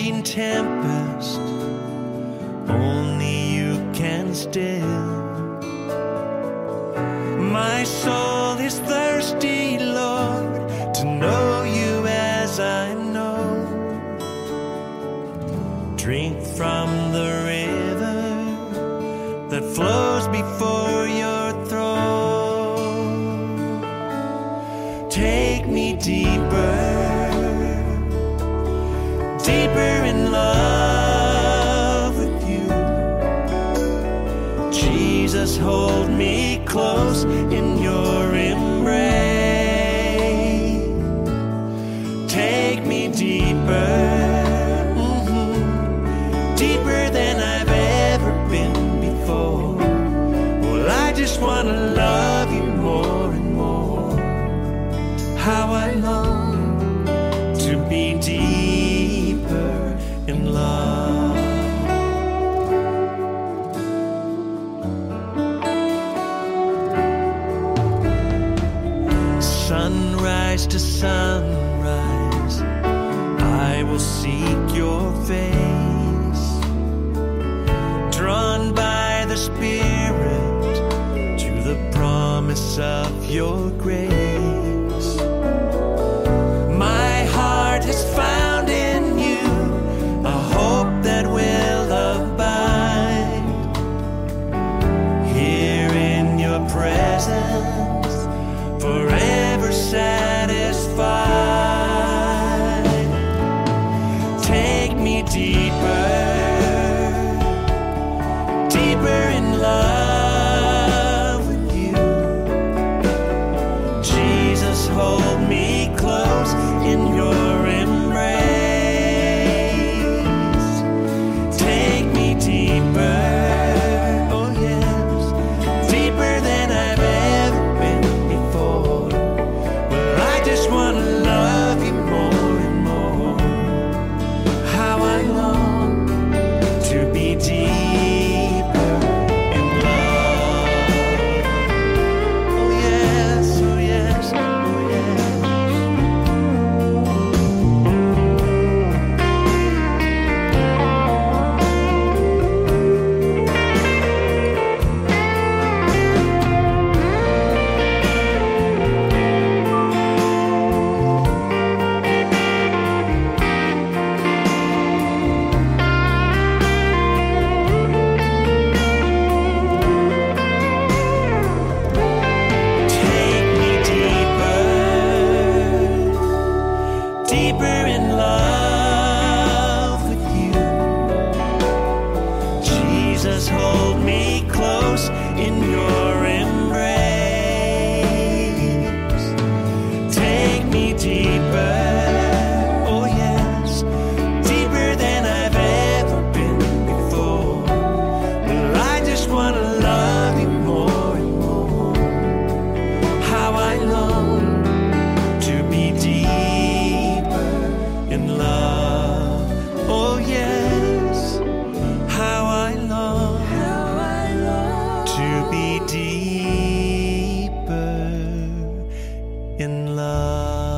raging tempest only you can still. My soul is thirsty, Lord, to know you as I know. Drink from the river that flows before your throne. Take me deeper deeper in love with you. Jesus, hold me close in your embrace. Take me deeper, mhm, deeper than I've ever been before. Well, I just want to love you more and more. How I long sunrise to sunrise, I will seek your face. Drawn by the Spirit to the promise of your grace. My heart has found Take me deeper, deeper in love with you. Jesus, hold love.